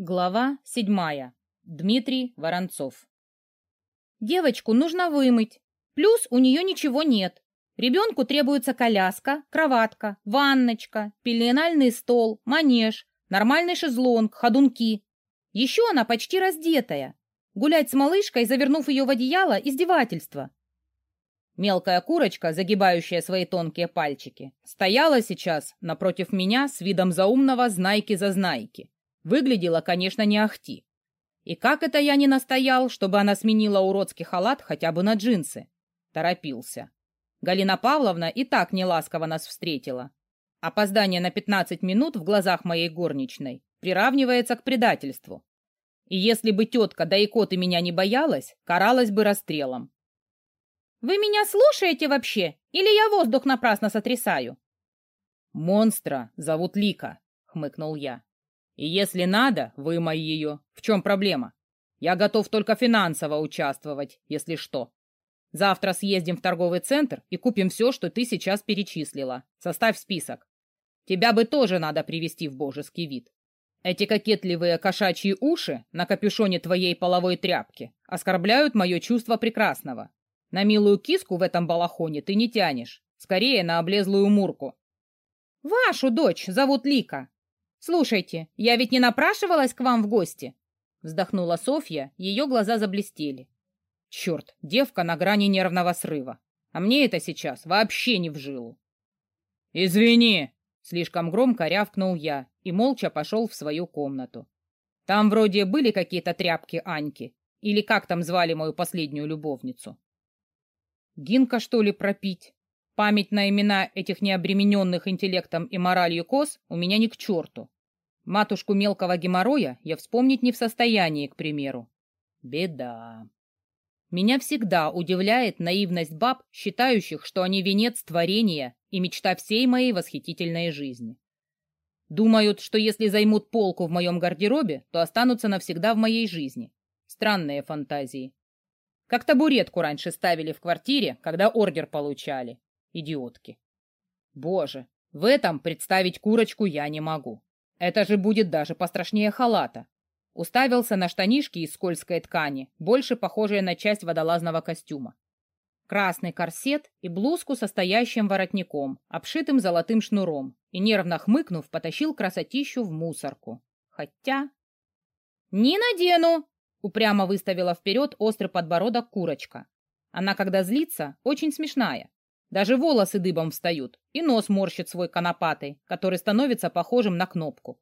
Глава седьмая. Дмитрий Воронцов. Девочку нужно вымыть. Плюс у нее ничего нет. Ребенку требуется коляска, кроватка, ванночка, пеленальный стол, манеж, нормальный шезлонг, ходунки. Еще она почти раздетая. Гулять с малышкой, завернув ее в одеяло, издевательство. Мелкая курочка, загибающая свои тонкие пальчики, стояла сейчас напротив меня с видом заумного знайки-зазнайки. Выглядела, конечно, не ахти. И как это я не настоял, чтобы она сменила уродский халат хотя бы на джинсы? Торопился. Галина Павловна и так неласково нас встретила. Опоздание на 15 минут в глазах моей горничной приравнивается к предательству. И если бы тетка да и коты меня не боялась, каралась бы расстрелом. «Вы меня слушаете вообще? Или я воздух напрасно сотрясаю?» «Монстра зовут Лика», — хмыкнул я. И если надо, вымой ее. В чем проблема? Я готов только финансово участвовать, если что. Завтра съездим в торговый центр и купим все, что ты сейчас перечислила. Составь список. Тебя бы тоже надо привести в божеский вид. Эти кокетливые кошачьи уши на капюшоне твоей половой тряпки оскорбляют мое чувство прекрасного. На милую киску в этом балахоне ты не тянешь. Скорее на облезлую мурку. Вашу дочь зовут Лика. «Слушайте, я ведь не напрашивалась к вам в гости?» Вздохнула Софья, ее глаза заблестели. «Черт, девка на грани нервного срыва. А мне это сейчас вообще не в жилу». «Извини!» — слишком громко рявкнул я и молча пошел в свою комнату. Там вроде были какие-то тряпки Аньки, или как там звали мою последнюю любовницу. Гинка, что ли, пропить? Память на имена этих необремененных интеллектом и моралью коз у меня ни к черту. Матушку мелкого геморроя я вспомнить не в состоянии, к примеру. Беда. Меня всегда удивляет наивность баб, считающих, что они венец творения и мечта всей моей восхитительной жизни. Думают, что если займут полку в моем гардеробе, то останутся навсегда в моей жизни. Странные фантазии. Как табуретку раньше ставили в квартире, когда ордер получали. Идиотки. Боже, в этом представить курочку я не могу. Это же будет даже пострашнее халата. Уставился на штанишки из скользкой ткани, больше похожие на часть водолазного костюма. Красный корсет и блузку со стоящим воротником, обшитым золотым шнуром, и, нервно хмыкнув, потащил красотищу в мусорку. Хотя... «Не надену!» — упрямо выставила вперед острый подбородок курочка. Она, когда злится, очень смешная. Даже волосы дыбом встают, и нос морщит свой конопатый, который становится похожим на кнопку.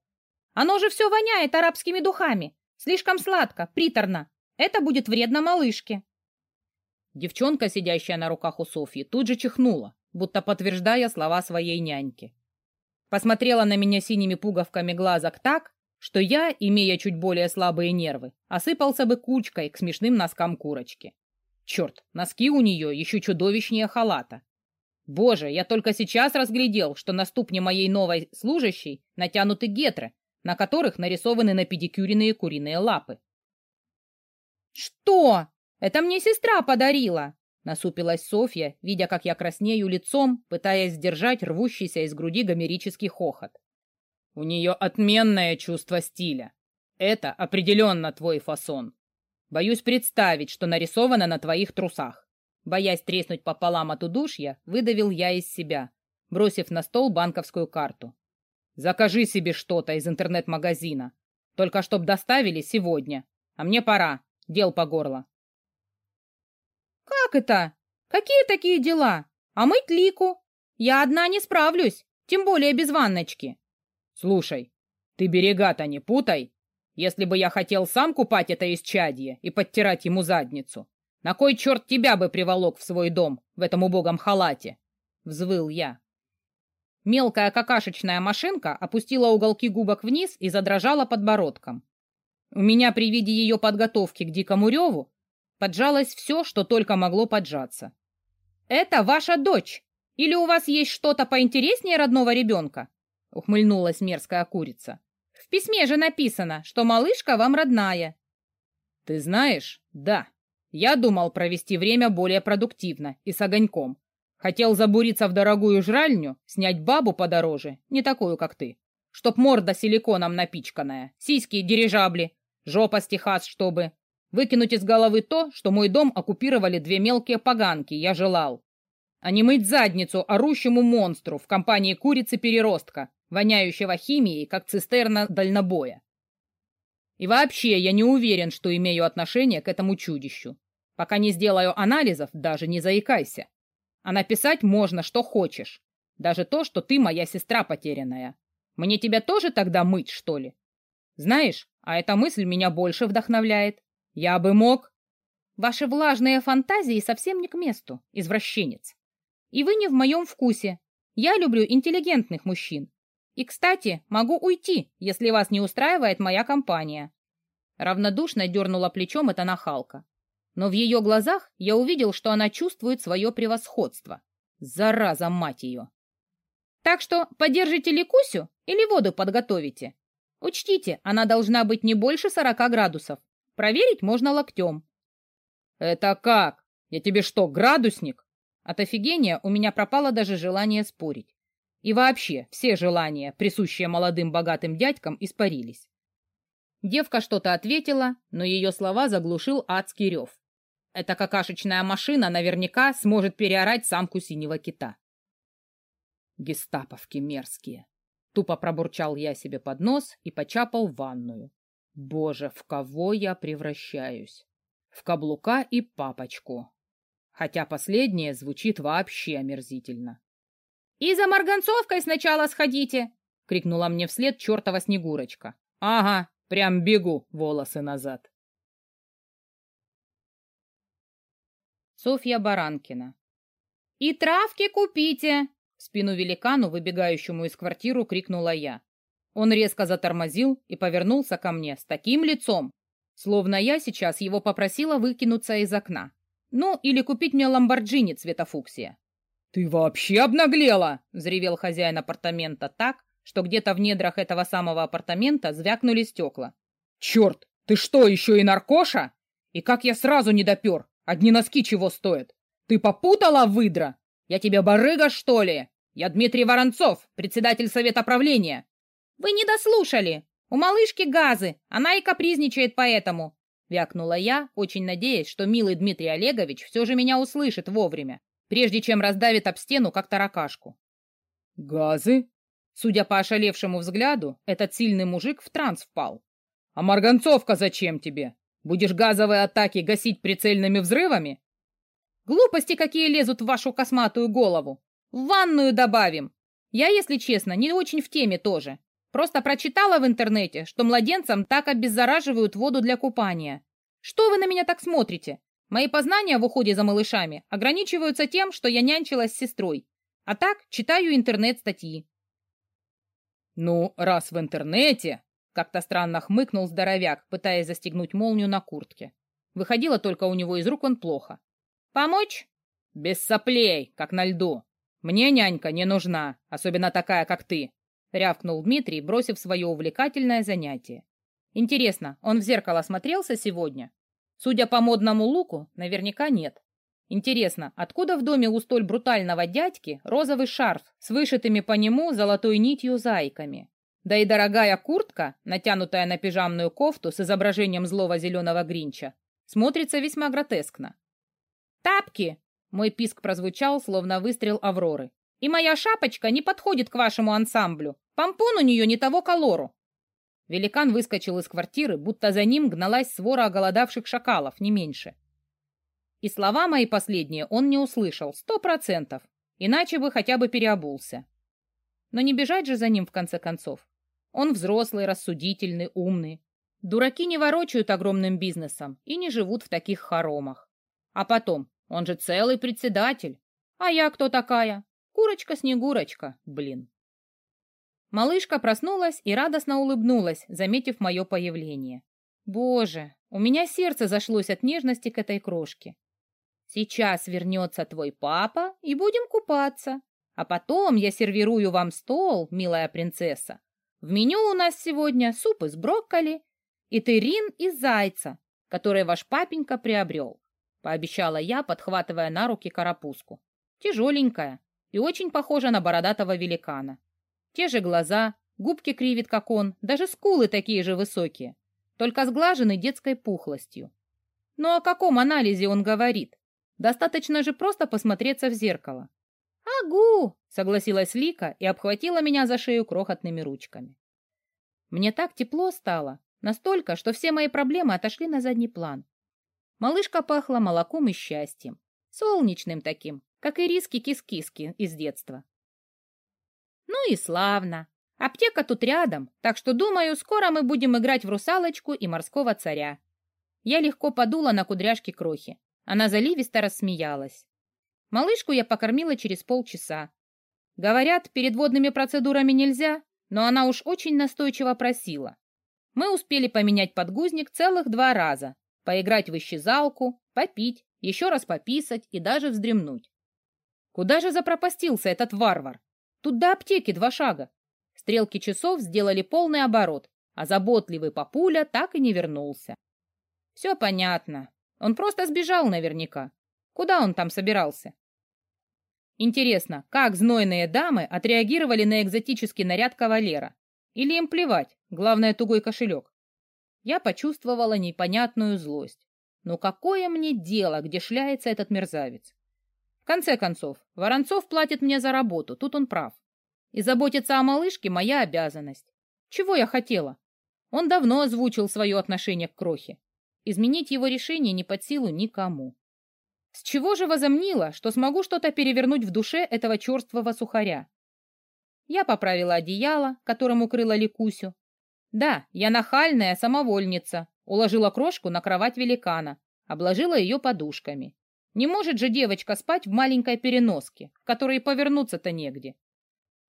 Оно же все воняет арабскими духами. Слишком сладко, приторно. Это будет вредно малышке. Девчонка, сидящая на руках у Софьи, тут же чихнула, будто подтверждая слова своей няньки. Посмотрела на меня синими пуговками глазок так, что я, имея чуть более слабые нервы, осыпался бы кучкой к смешным носкам курочки. Черт, носки у нее еще чудовищнее халата. Боже, я только сейчас разглядел, что на ступне моей новой служащей натянуты гетры, на которых нарисованы напедикюренные куриные лапы. «Что? Это мне сестра подарила!» Насупилась Софья, видя, как я краснею лицом, пытаясь сдержать рвущийся из груди гомерический хохот. «У нее отменное чувство стиля. Это определенно твой фасон. Боюсь представить, что нарисовано на твоих трусах. Боясь треснуть пополам от удушья, выдавил я из себя, бросив на стол банковскую карту. «Закажи себе что-то из интернет-магазина. Только чтоб доставили сегодня. А мне пора. Дел по горло». «Как это? Какие такие дела? А мыть лику? Я одна не справлюсь, тем более без ванночки». «Слушай, ты берега-то не путай. Если бы я хотел сам купать это исчадье и подтирать ему задницу, на кой черт тебя бы приволок в свой дом в этом убогом халате? Взвыл я. Мелкая какашечная машинка опустила уголки губок вниз и задрожала подбородком. У меня при виде ее подготовки к дикому реву поджалось все, что только могло поджаться. «Это ваша дочь! Или у вас есть что-то поинтереснее родного ребенка?» — ухмыльнулась мерзкая курица. «В письме же написано, что малышка вам родная». «Ты знаешь, да», я думал провести время более продуктивно и с огоньком. Хотел забуриться в дорогую жральню, снять бабу подороже, не такую, как ты, чтоб морда силиконом напичканная, сиськи дирижабли, жопа с Техас, чтобы... Выкинуть из головы то, что мой дом оккупировали две мелкие поганки, я желал. А не мыть задницу орущему монстру в компании курицы-переростка, воняющего химией, как цистерна дальнобоя. И вообще я не уверен, что имею отношение к этому чудищу. Пока не сделаю анализов, даже не заикайся. А написать можно, что хочешь. Даже то, что ты моя сестра потерянная. Мне тебя тоже тогда мыть, что ли? Знаешь, а эта мысль меня больше вдохновляет. Я бы мог... Ваши влажные фантазии совсем не к месту, извращенец. И вы не в моем вкусе. Я люблю интеллигентных мужчин. И, кстати, могу уйти, если вас не устраивает моя компания. Равнодушно дернула плечом эта нахалка. Но в ее глазах я увидел, что она чувствует свое превосходство. Зараза, мать ее! Так что подержите Ликусю или воду подготовите. Учтите, она должна быть не больше сорока градусов. Проверить можно локтем. Это как? Я тебе что, градусник? От офигения у меня пропало даже желание спорить. И вообще, все желания, присущие молодым богатым дядькам, испарились. Девка что-то ответила, но ее слова заглушил адский рев. Эта какашечная машина наверняка сможет переорать самку синего кита. Гестаповки мерзкие. Тупо пробурчал я себе под нос и почапал ванную. Боже, в кого я превращаюсь? В каблука и папочку. Хотя последнее звучит вообще омерзительно. «И за марганцовкой сначала сходите!» — крикнула мне вслед чертова Снегурочка. «Ага, прям бегу волосы назад!» Софья Баранкина. «И травки купите!» В спину великану, выбегающему из квартиры, крикнула я. Он резко затормозил и повернулся ко мне с таким лицом, словно я сейчас его попросила выкинуться из окна. Ну, или купить мне ламборджини цвета фуксия. «Ты вообще обнаглела!» — взревел хозяин апартамента так, что где-то в недрах этого самого апартамента звякнули стекла. «Черт, ты что, еще и наркоша? И как я сразу не допер? Одни носки чего стоят? Ты попутала, выдра? Я тебе барыга, что ли? Я Дмитрий Воронцов, председатель совета правления. Вы не дослушали. У малышки газы, она и капризничает поэтому. Вякнула я, очень надеясь, что милый Дмитрий Олегович все же меня услышит вовремя, прежде чем раздавит об стену, как таракашку. «Газы?» Судя по ошалевшему взгляду, этот сильный мужик в транс впал. «А марганцовка зачем тебе? Будешь газовые атаки гасить прицельными взрывами?» Глупости какие лезут в вашу косматую голову. В ванную добавим. Я, если честно, не очень в теме тоже. Просто прочитала в интернете, что младенцам так обеззараживают воду для купания. Что вы на меня так смотрите? Мои познания в уходе за малышами ограничиваются тем, что я нянчилась с сестрой. А так читаю интернет-статьи. Ну, раз в интернете, как-то странно хмыкнул здоровяк, пытаясь застегнуть молнию на куртке. Выходило только у него из рук он плохо. Помочь? Без соплей, как на льду. Мне нянька не нужна, особенно такая, как ты, рявкнул Дмитрий, бросив свое увлекательное занятие. Интересно, он в зеркало смотрелся сегодня? Судя по модному луку, наверняка нет. Интересно, откуда в доме у столь брутального дядьки розовый шарф с вышитыми по нему золотой нитью зайками? Да и дорогая куртка, натянутая на пижамную кофту с изображением злого зеленого гринча, смотрится весьма гротескно. «Тапки!» — мой писк прозвучал, словно выстрел Авроры. «И моя шапочка не подходит к вашему ансамблю. Помпон у нее не того колору». Великан выскочил из квартиры, будто за ним гналась свора оголодавших шакалов, не меньше. И слова мои последние он не услышал, сто процентов, иначе бы хотя бы переобулся. Но не бежать же за ним в конце концов. Он взрослый, рассудительный, умный. Дураки не ворочают огромным бизнесом и не живут в таких хоромах. А потом, он же целый председатель. А я кто такая? Курочка-снегурочка, блин. Малышка проснулась и радостно улыбнулась, заметив мое появление. Боже, у меня сердце зашлось от нежности к этой крошке. Сейчас вернется твой папа, и будем купаться. А потом я сервирую вам стол, милая принцесса. В меню у нас сегодня суп из брокколи и терин из зайца, который ваш папенька приобрел пообещала я, подхватывая на руки карапузку. Тяжеленькая и очень похожа на бородатого великана. Те же глаза, губки кривит, как он, даже скулы такие же высокие, только сглажены детской пухлостью. Но ну, о каком анализе он говорит? Достаточно же просто посмотреться в зеркало. «Агу!» — согласилась Лика и обхватила меня за шею крохотными ручками. Мне так тепло стало, настолько, что все мои проблемы отошли на задний план. Малышка пахла молоком и счастьем, солнечным таким, как и риски кис-киски из детства. Ну и славно. Аптека тут рядом, так что, думаю, скоро мы будем играть в русалочку и морского царя. Я легко подула на кудряшки крохи. Она заливисто рассмеялась. Малышку я покормила через полчаса. Говорят, перед водными процедурами нельзя, но она уж очень настойчиво просила. Мы успели поменять подгузник целых два раза, поиграть в исчезалку, попить, еще раз пописать и даже вздремнуть. Куда же запропастился этот варвар? Тут до аптеки два шага. Стрелки часов сделали полный оборот, а заботливый папуля так и не вернулся. Все понятно. Он просто сбежал наверняка. Куда он там собирался? Интересно, как знойные дамы отреагировали на экзотический наряд кавалера? Или им плевать, главное тугой кошелек? Я почувствовала непонятную злость. Но какое мне дело, где шляется этот мерзавец? В конце концов, Воронцов платит мне за работу, тут он прав. И заботиться о малышке – моя обязанность. Чего я хотела? Он давно озвучил свое отношение к Крохе. Изменить его решение не под силу никому. С чего же возомнила, что смогу что-то перевернуть в душе этого черствого сухаря? Я поправила одеяло, которым укрыла Ликусю. Да, я нахальная самовольница, уложила крошку на кровать великана, обложила ее подушками. Не может же девочка спать в маленькой переноске, в которой повернуться-то негде.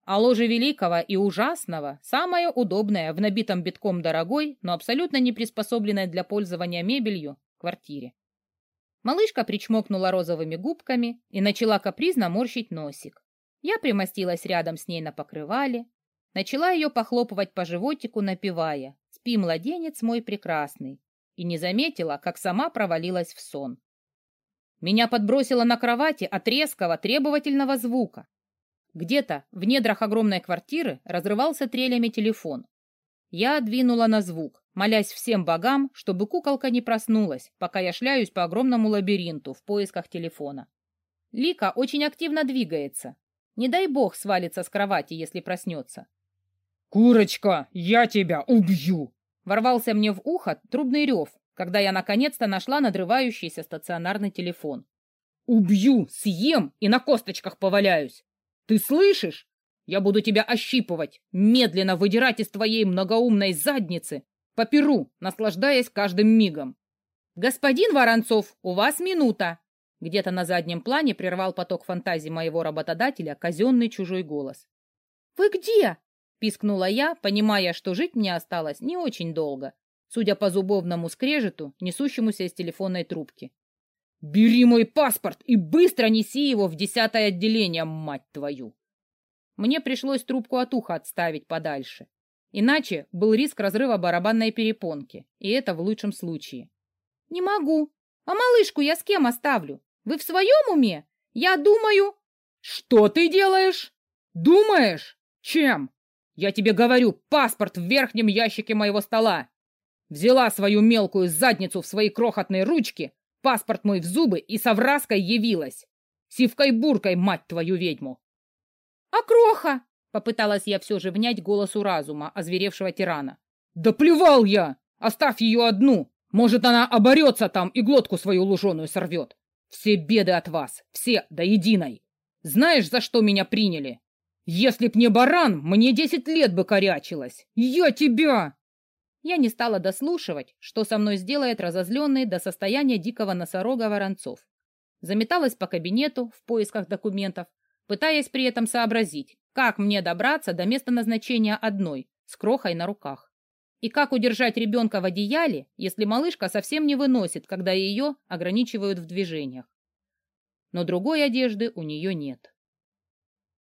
А ложе великого и ужасного самое удобное в набитом битком дорогой, но абсолютно не приспособленной для пользования мебелью квартире. Малышка причмокнула розовыми губками и начала капризно морщить носик. Я примостилась рядом с ней на покрывале, начала ее похлопывать по животику, напевая «Спи, младенец мой прекрасный», и не заметила, как сама провалилась в сон. Меня подбросило на кровати от резкого требовательного звука. Где-то в недрах огромной квартиры разрывался трелями телефон. Я двинула на звук, молясь всем богам, чтобы куколка не проснулась, пока я шляюсь по огромному лабиринту в поисках телефона. Лика очень активно двигается. Не дай бог свалится с кровати, если проснется. «Курочка, я тебя убью!» Ворвался мне в ухо трубный рев, когда я наконец-то нашла надрывающийся стационарный телефон. «Убью, съем и на косточках поваляюсь! Ты слышишь? Я буду тебя ощипывать, медленно выдирать из твоей многоумной задницы по перу, наслаждаясь каждым мигом!» «Господин Воронцов, у вас минута!» Где-то на заднем плане прервал поток фантазий моего работодателя казенный чужой голос. «Вы где?» — пискнула я, понимая, что жить мне осталось не очень долго, судя по зубовному скрежету, несущемуся из телефонной трубки. «Бери мой паспорт и быстро неси его в десятое отделение, мать твою!» Мне пришлось трубку от уха отставить подальше. Иначе был риск разрыва барабанной перепонки, и это в лучшем случае. «Не могу. А малышку я с кем оставлю? Вы в своем уме? Я думаю...» «Что ты делаешь? Думаешь? Чем? Я тебе говорю, паспорт в верхнем ящике моего стола. Взяла свою мелкую задницу в свои крохотные ручки, паспорт мой в зубы и совраской явилась. Сивкой-буркой, мать твою ведьму! «А кроха?» — попыталась я все же внять голосу разума, озверевшего тирана. «Да плевал я! Оставь ее одну! Может, она оборется там и глотку свою луженую сорвет! Все беды от вас, все до единой! Знаешь, за что меня приняли? Если б не баран, мне десять лет бы корячилась! Я тебя!» Я не стала дослушивать, что со мной сделает разозленный до состояния дикого носорога Воронцов. Заметалась по кабинету в поисках документов, пытаясь при этом сообразить, как мне добраться до места назначения одной, с крохой на руках. И как удержать ребенка в одеяле, если малышка совсем не выносит, когда ее ограничивают в движениях. Но другой одежды у нее нет.